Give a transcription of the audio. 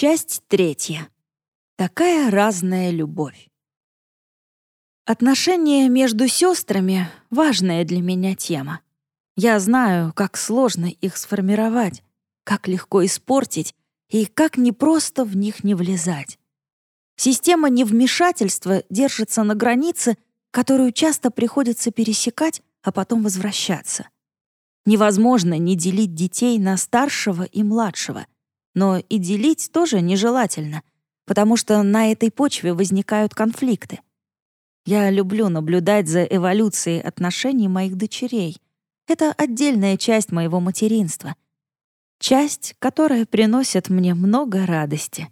Часть третья. Такая разная любовь. Отношения между сестрами — важная для меня тема. Я знаю, как сложно их сформировать, как легко испортить и как непросто в них не влезать. Система невмешательства держится на границе, которую часто приходится пересекать, а потом возвращаться. Невозможно не делить детей на старшего и младшего, но и делить тоже нежелательно, потому что на этой почве возникают конфликты. Я люблю наблюдать за эволюцией отношений моих дочерей. Это отдельная часть моего материнства. Часть, которая приносит мне много радости.